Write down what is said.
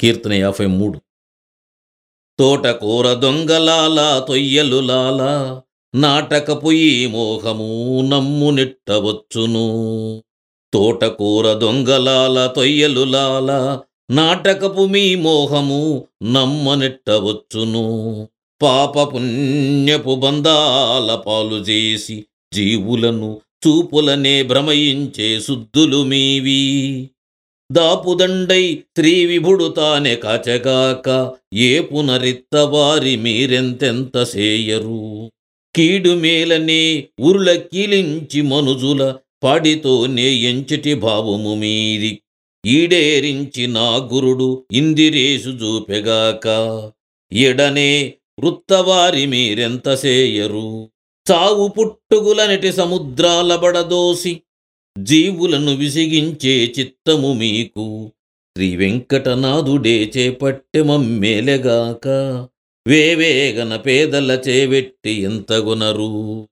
కీర్తన యాభై మూడు. తోటకూర దొంగలాల తొయ్యలులాల నాటకపు ఈ మోహము నమ్ము నెట్టవచ్చును. తోటకూర దొంగలాల తొయ్యలులాల నాటకపు మీ మోహము నమ్మనెట్టవచ్చును పాప పుణ్యపు బంధాల పాలు చేసి జీవులను చూపులనే భ్రమయించే శుద్ధులు మీవి. దాపుదండై శ్రీ విభుడు తానే కాచగాక ఏ పునరిత్త వారి మీరెంతెంత సేయరు? కీడు మేలనే ఉరుల కీలించి మనుజుల పడితోనే ఎంచటి భావము మీది. ఈడేరించి నా గురుడు ఇందిరేసు చూపెగాక ఎడనే వృత్తవారి మీరెంత సేయరు? చావు పుట్టుగులనటి సముద్రాల బడదోసి జీవులను విసిగించే చిత్తము మీకు. శ్రీ వెంకటనాథుడే చేపట్టె మమ్మేలెగాక. వేవేగన పేదల చేవెట్టి ఎంతగునరు.